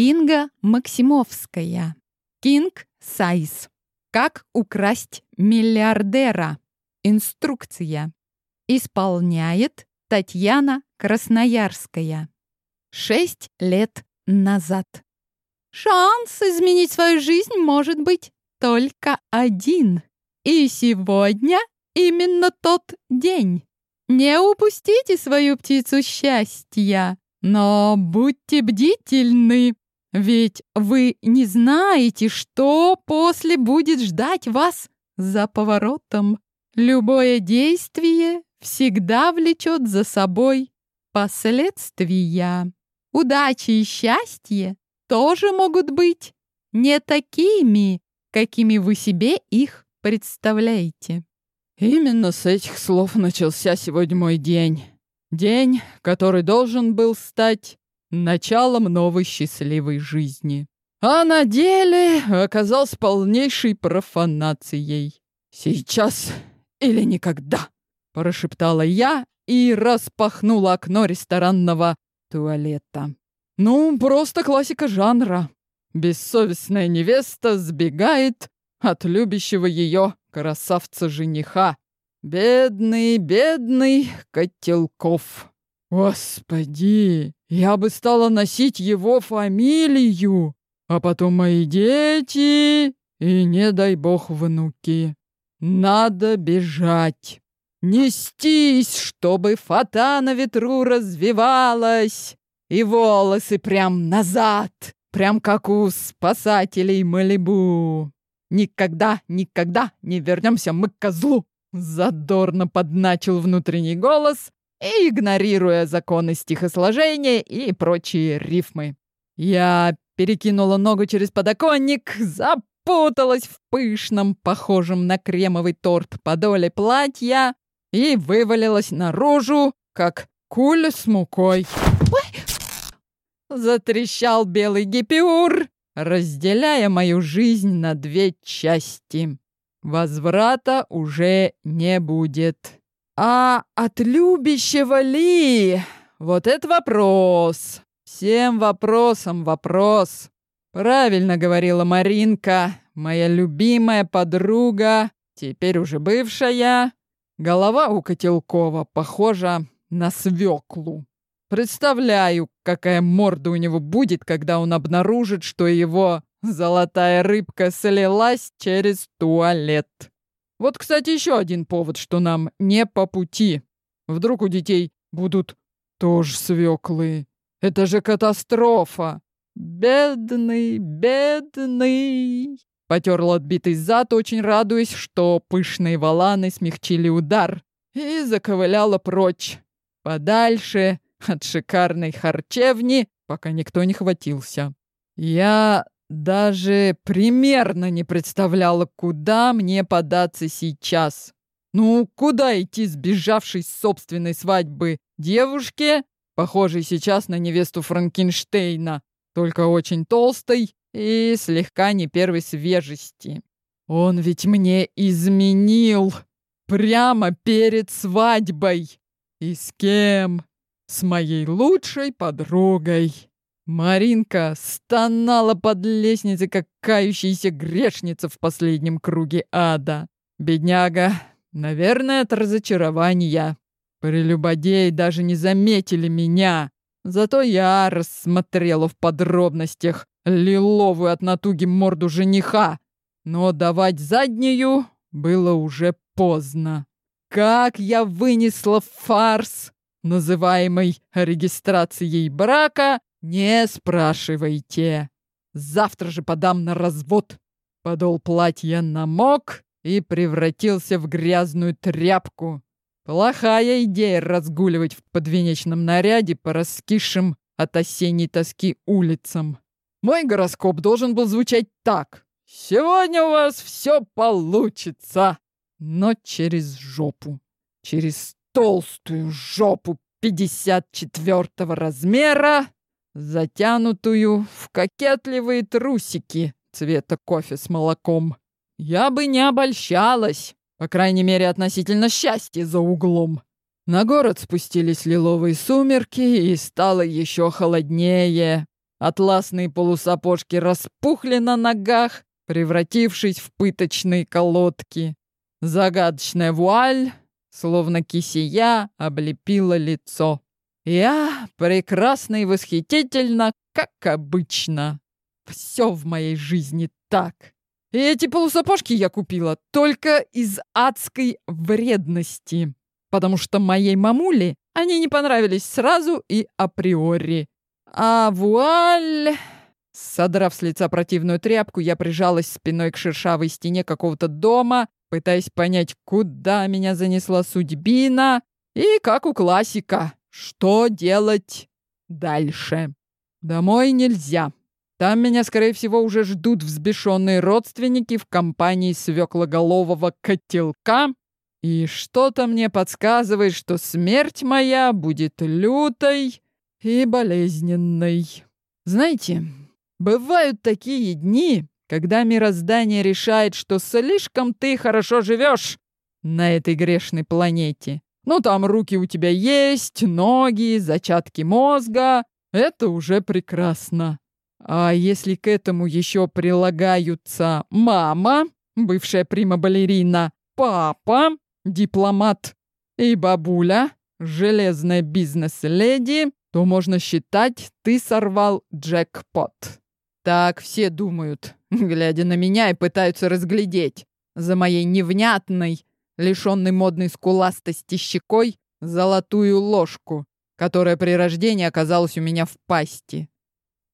Инга Максимовская. Кинг Сайз. Как украсть миллиардера. Инструкция. Исполняет Татьяна Красноярская. Шесть лет назад. Шанс изменить свою жизнь может быть только один. И сегодня именно тот день. Не упустите свою птицу счастья, но будьте бдительны, ведь вы не знаете, что после будет ждать вас за поворотом. Любое действие всегда влечет за собой последствия. Удачи и счастье тоже могут быть не такими, какими вы себе их представляете. Именно с этих слов начался сегодня мой день. День, который должен был стать началом новой счастливой жизни. А на деле оказался полнейшей профанацией. «Сейчас или никогда!» — прошептала я и распахнула окно ресторанного туалета. Ну, просто классика жанра. Бессовестная невеста сбегает от любящего ее красавца-жениха. Бедный, бедный Котелков. Господи, я бы стала носить его фамилию, а потом мои дети и, не дай бог, внуки. Надо бежать. Нестись, чтобы фата на ветру развивалась, и волосы прям назад, прям как у спасателей Малибу. Никогда, никогда не вернемся мы к козлу. Задорно подначил внутренний голос, и игнорируя законы стихосложения и прочие рифмы. Я перекинула ногу через подоконник, запуталась в пышном, похожем на кремовый торт подоле платья и вывалилась наружу, как куль с мукой. Затрещал белый гипиур, разделяя мою жизнь на две части. Возврата уже не будет. А от любящего ли? Вот это вопрос. Всем вопросам вопрос. Правильно говорила Маринка, моя любимая подруга, теперь уже бывшая. Голова у Котелкова похожа на свеклу. Представляю, какая морда у него будет, когда он обнаружит, что его золотая рыбка слилась через туалет. Вот, кстати, еще один повод, что нам не по пути. Вдруг у детей будут тоже свеклы. Это же катастрофа. Бедный, бедный. Потерла отбитый зад, очень радуясь, что пышные валаны смягчили удар, и заковыляла прочь. Подальше от шикарной харчевни, пока никто не хватился. Я даже примерно не представляла, куда мне податься сейчас. Ну, куда идти сбежавшей с собственной свадьбы девушке, похожей сейчас на невесту Франкенштейна, только очень толстой и слегка не первой свежести. Он ведь мне изменил прямо перед свадьбой. И с кем? с моей лучшей подругой. Маринка стонала под лестницей, как кающаяся грешница в последнем круге ада. Бедняга, наверное, от разочарования. Прелюбодеи даже не заметили меня. Зато я рассмотрела в подробностях лиловую от натуги морду жениха. Но давать заднюю было уже поздно. Как я вынесла фарс называемой регистрацией брака, не спрашивайте. Завтра же подам на развод. Подол платья намок и превратился в грязную тряпку. Плохая идея разгуливать в подвенечном наряде по раскисшим от осенней тоски улицам. Мой гороскоп должен был звучать так. «Сегодня у вас все получится!» Но через жопу. Через толстую жопу 54 размера, затянутую в кокетливые трусики цвета кофе с молоком. Я бы не обольщалась, по крайней мере, относительно счастья за углом. На город спустились лиловые сумерки, и стало еще холоднее. Атласные полусапожки распухли на ногах, превратившись в пыточные колодки. Загадочная вуаль, словно кисия, облепила лицо. Я прекрасно и восхитительно, как обычно. Все в моей жизни так. И эти полусапожки я купила только из адской вредности, потому что моей мамуле они не понравились сразу и априори. А вуаль... Содрав с лица противную тряпку, я прижалась спиной к шершавой стене какого-то дома, пытаясь понять, куда меня занесла судьбина и, как у классика, что делать дальше. Домой нельзя. Там меня, скорее всего, уже ждут взбешенные родственники в компании свеклоголового котелка. И что-то мне подсказывает, что смерть моя будет лютой и болезненной. Знаете, бывают такие дни, когда мироздание решает, что слишком ты хорошо живешь на этой грешной планете. Ну, там руки у тебя есть, ноги, зачатки мозга. Это уже прекрасно. А если к этому еще прилагаются мама, бывшая прима-балерина, папа, дипломат и бабуля, железная бизнес-леди, то можно считать, ты сорвал джекпот. Так все думают, глядя на меня и пытаются разглядеть за моей невнятной, лишенной модной скуластости щекой, золотую ложку, которая при рождении оказалась у меня в пасти.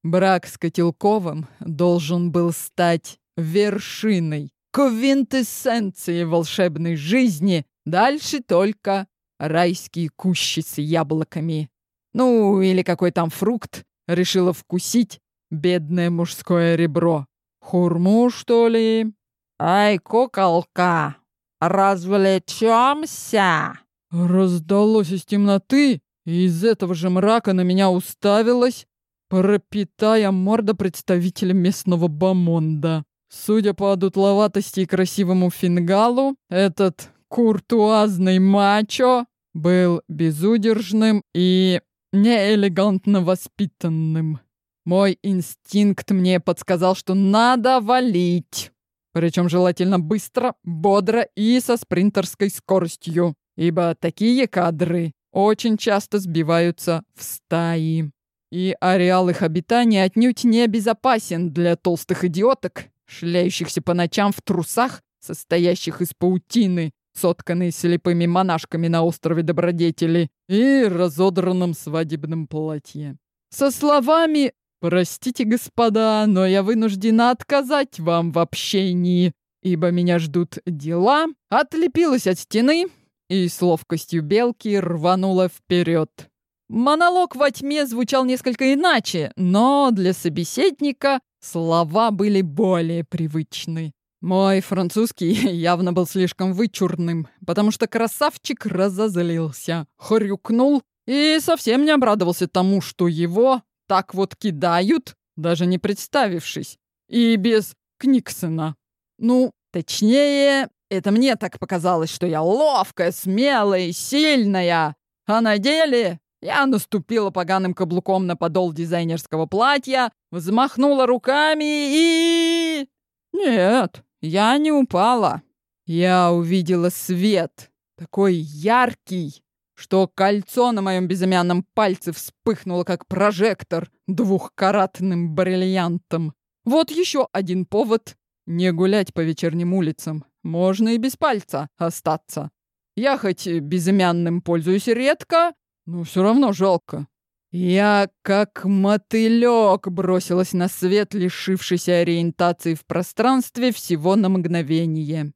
Брак с Котелковым должен был стать вершиной, квинтэссенцией волшебной жизни, дальше только райские кущи с яблоками. Ну, или какой там фрукт решила вкусить бедное мужское ребро. Хурму, что ли? Ай, куколка, развлечемся!» Раздалось из темноты, и из этого же мрака на меня уставилась, пропитая морда представителя местного бомонда. Судя по дутловатости и красивому фингалу, этот куртуазный мачо был безудержным и неэлегантно воспитанным. Мой инстинкт мне подсказал, что надо валить. Причем желательно быстро, бодро и со спринтерской скоростью, ибо такие кадры очень часто сбиваются в стаи. И ареал их обитания отнюдь не безопасен для толстых идиоток, шляющихся по ночам в трусах, состоящих из паутины, сотканной слепыми монашками на острове Добродетели, и разодранном свадебном платье. Со словами «Простите, господа, но я вынуждена отказать вам в общении, ибо меня ждут дела», отлепилась от стены и с ловкостью белки рванула вперед. Монолог во тьме звучал несколько иначе, но для собеседника слова были более привычны. Мой французский явно был слишком вычурным, потому что красавчик разозлился, хрюкнул и совсем не обрадовался тому, что его так вот кидают, даже не представившись, и без Книксона. Ну, точнее, это мне так показалось, что я ловкая, смелая и сильная, а на деле я наступила поганым каблуком на подол дизайнерского платья, взмахнула руками и... Нет, я не упала. Я увидела свет, такой яркий, что кольцо на моем безымянном пальце вспыхнуло, как прожектор, двухкаратным бриллиантом. Вот еще один повод не гулять по вечерним улицам. Можно и без пальца остаться. Я хоть безымянным пользуюсь редко, но все равно жалко. Я, как мотылек, бросилась на свет, лишившийся ориентации в пространстве всего на мгновение.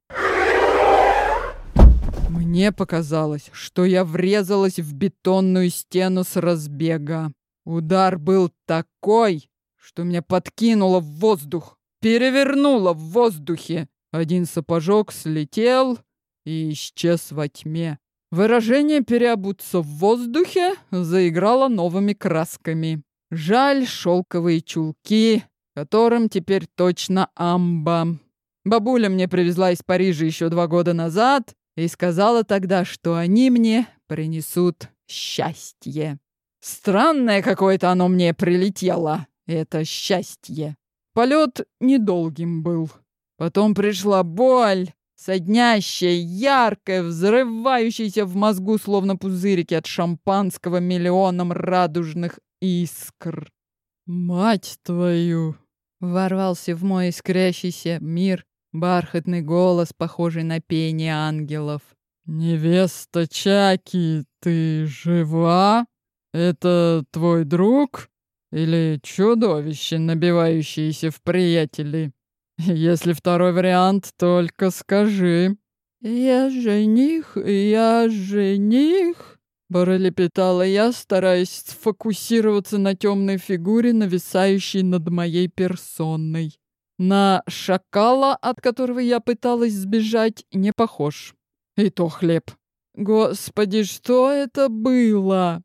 Мне показалось, что я врезалась в бетонную стену с разбега. Удар был такой, что меня подкинуло в воздух, перевернуло в воздухе. Один сапожок слетел и исчез во тьме. Выражение «переобуться в воздухе» заиграло новыми красками. Жаль шелковые чулки, которым теперь точно амба. Бабуля мне привезла из Парижа еще два года назад и сказала тогда, что они мне принесут счастье. Странное какое-то оно мне прилетело. это счастье. Полет недолгим был. Потом пришла боль, соднящая, яркая, взрывающаяся в мозгу, словно пузырики от шампанского миллионом радужных искр. «Мать твою!» — ворвался в мой искрящийся мир бархатный голос, похожий на пение ангелов. «Невеста Чаки, ты жива? Это твой друг? Или чудовище, набивающееся в приятели? Если второй вариант, только скажи». «Я жених, я жених», — пролепетала я, стараясь сфокусироваться на темной фигуре, нависающей над моей персоной. На шакала, от которого я пыталась сбежать, не похож. И то хлеб. Господи, что это было?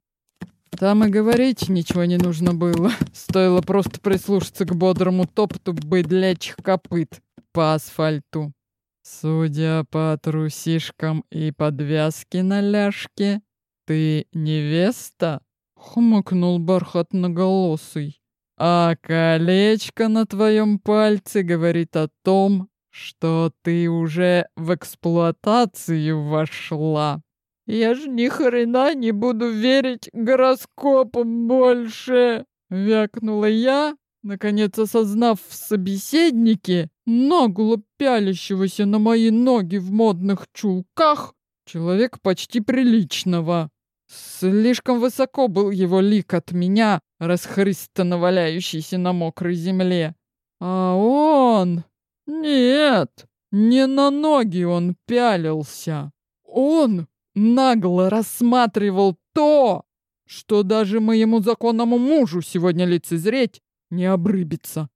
Там и говорить ничего не нужно было. Стоило просто прислушаться к бодрому топоту быдлячих копыт по асфальту. Судя по трусишкам и подвязке на ляжке, ты невеста? Хмыкнул бархатноголосый. А колечко на твоем пальце говорит о том, что ты уже в эксплуатацию вошла. Я ж ни хрена не буду верить гороскопам больше, вякнула я, наконец осознав в собеседнике, нагло пялящегося на мои ноги в модных чулках, человек почти приличного. Слишком высоко был его лик от меня, расхрыстанно валяющийся на мокрой земле. А он... Нет, не на ноги он пялился. Он нагло рассматривал то, что даже моему законному мужу сегодня лицезреть не обрыбится.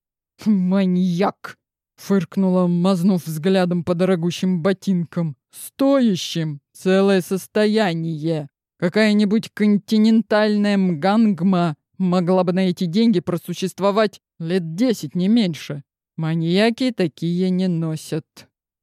«Маньяк!» — фыркнула, мазнув взглядом по дорогущим ботинкам. «Стоящим целое состояние. Какая-нибудь континентальная мгангма могла бы на эти деньги просуществовать лет десять, не меньше. Маньяки такие не носят.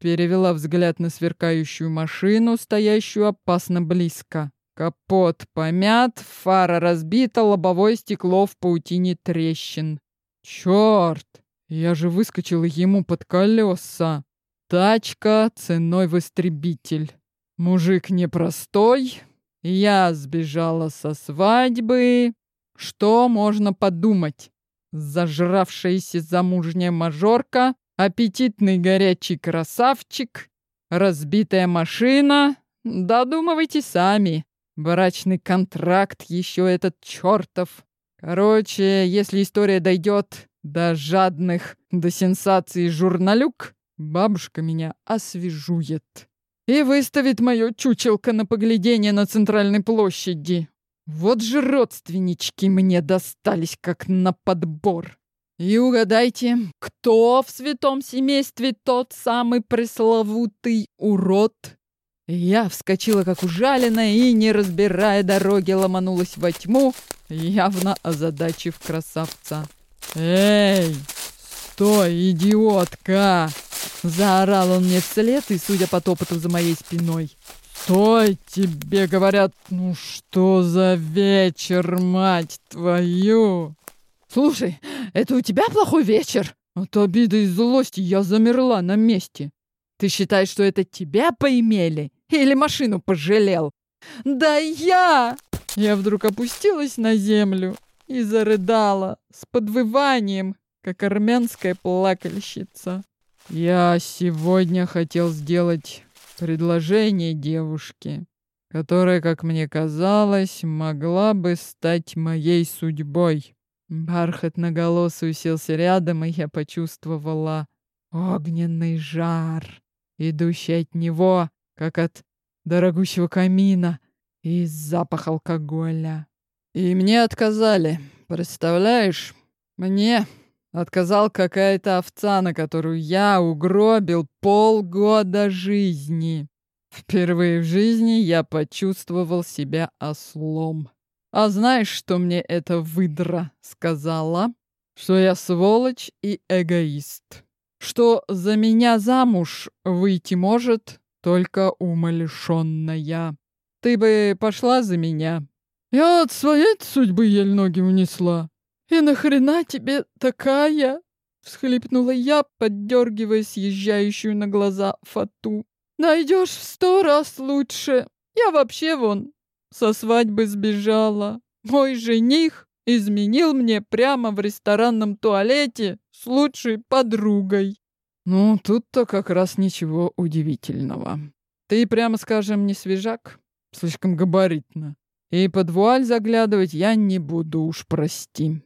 Перевела взгляд на сверкающую машину, стоящую опасно близко. Капот помят, фара разбита, лобовое стекло в паутине трещин. Черт! Я же выскочила ему под колеса. Тачка ценой в истребитель. Мужик непростой, я сбежала со свадьбы. Что можно подумать? Зажравшаяся замужняя мажорка, аппетитный горячий красавчик, разбитая машина. Додумывайте сами. Брачный контракт еще этот чертов. Короче, если история дойдет до жадных, до сенсаций журналюк, бабушка меня освежует и выставит мое чучелко на поглядение на центральной площади. Вот же родственнички мне достались как на подбор. И угадайте, кто в святом семействе тот самый пресловутый урод? Я вскочила как ужаленная и, не разбирая дороги, ломанулась во тьму, явно озадачив красавца. «Эй, стой, идиотка!» Заорал он мне вслед и, судя по топоту за моей спиной. «Стой, тебе говорят, ну что за вечер, мать твою!» «Слушай, это у тебя плохой вечер?» От обиды и злости я замерла на месте. «Ты считаешь, что это тебя поимели? Или машину пожалел?» «Да я!» Я вдруг опустилась на землю и зарыдала с подвыванием, как армянская плакальщица. Я сегодня хотел сделать предложение девушке, которая, как мне казалось, могла бы стать моей судьбой. Бархатноголосый уселся рядом, и я почувствовала огненный жар, идущий от него, как от дорогущего камина, и запах алкоголя. И мне отказали, представляешь? Мне Отказал какая-то овца, на которую я угробил полгода жизни. Впервые в жизни я почувствовал себя ослом. А знаешь, что мне эта выдра сказала? Что я сволочь и эгоист. Что за меня замуж выйти может только умалишенная. Ты бы пошла за меня. Я от своей судьбы ель ноги унесла. «И нахрена тебе такая?» — всхлипнула я, поддергивая съезжающую на глаза фату. «Найдешь в сто раз лучше. Я вообще вон со свадьбы сбежала. Мой жених изменил мне прямо в ресторанном туалете с лучшей подругой». «Ну, тут-то как раз ничего удивительного. Ты, прямо скажем, не свежак, слишком габаритно. И под вуаль заглядывать я не буду уж, прости.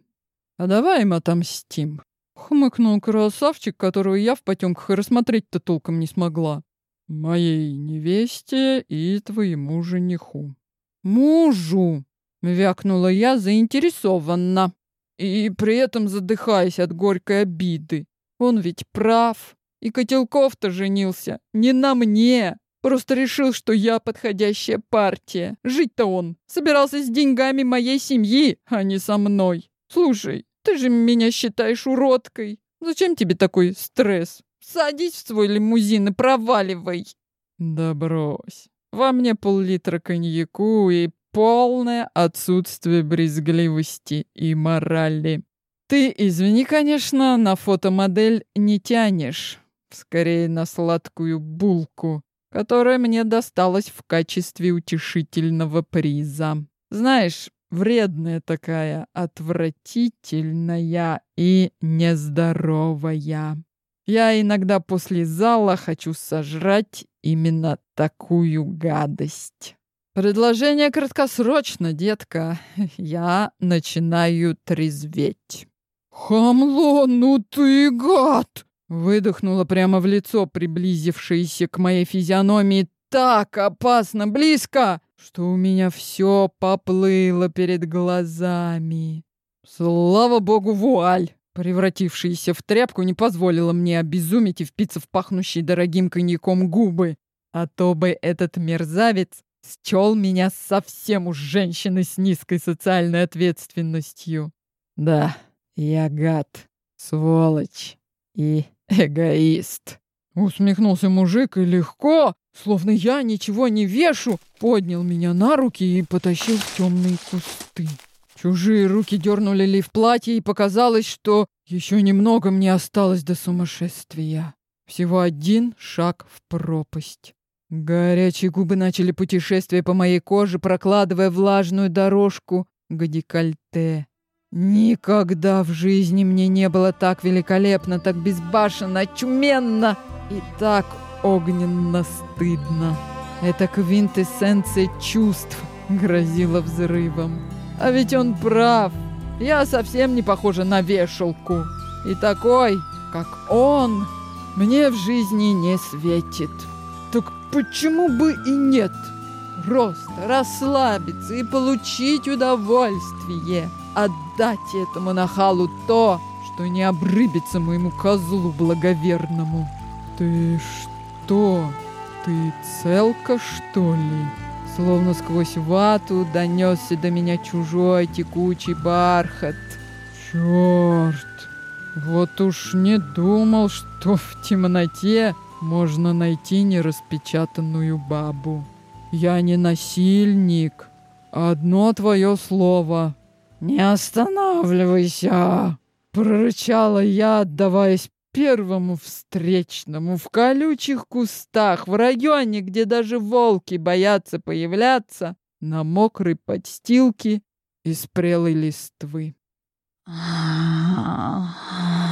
А давай им отомстим. Хмыкнул красавчик, которого я в потемках и рассмотреть-то толком не смогла. Моей невесте и твоему жениху. Мужу! Вякнула я заинтересованно. И при этом задыхаясь от горькой обиды. Он ведь прав. И Котелков-то женился не на мне, Просто решил, что я подходящая партия. Жить-то он собирался с деньгами моей семьи, а не со мной. Слушай, ты же меня считаешь уродкой. Зачем тебе такой стресс? Садись в свой лимузин и проваливай. Да брось. Во мне пол-литра коньяку и полное отсутствие брезгливости и морали. Ты, извини, конечно, на фотомодель не тянешь. Скорее на сладкую булку которая мне досталась в качестве утешительного приза. Знаешь, вредная такая, отвратительная и нездоровая. Я иногда после зала хочу сожрать именно такую гадость. Предложение краткосрочно, детка. Я начинаю трезветь. «Хамло, ну ты гад!» Выдохнула прямо в лицо, приблизившееся к моей физиономии так опасно близко, что у меня все поплыло перед глазами. Слава богу, вуаль, превратившаяся в тряпку, не позволила мне обезуметь и впиться в пахнущие дорогим коньяком губы. А то бы этот мерзавец счел меня совсем уж женщиной с низкой социальной ответственностью. Да, я гад, сволочь и «Эгоист!» Усмехнулся мужик и легко, словно я ничего не вешу, поднял меня на руки и потащил в темные кусты. Чужие руки дернули ли в платье, и показалось, что еще немного мне осталось до сумасшествия. Всего один шаг в пропасть. Горячие губы начали путешествие по моей коже, прокладывая влажную дорожку к декольте. Никогда в жизни мне не было так великолепно, так безбашенно, очуменно и так огненно стыдно. Это квинтэссенция чувств грозила взрывом. А ведь он прав. Я совсем не похожа на вешалку. И такой, как он, мне в жизни не светит. Так почему бы и нет? Просто расслабиться и получить удовольствие отдать этому нахалу то, что не обрыбится моему козлу благоверному. Ты что? Ты целка, что ли? Словно сквозь вату донесся до меня чужой текучий бархат. Черт! Вот уж не думал, что в темноте можно найти нераспечатанную бабу. Я не насильник. Одно твое слово, «Не останавливайся!» — прорычала я, отдаваясь первому встречному в колючих кустах, в районе, где даже волки боятся появляться, на мокрой подстилке из прелой листвы.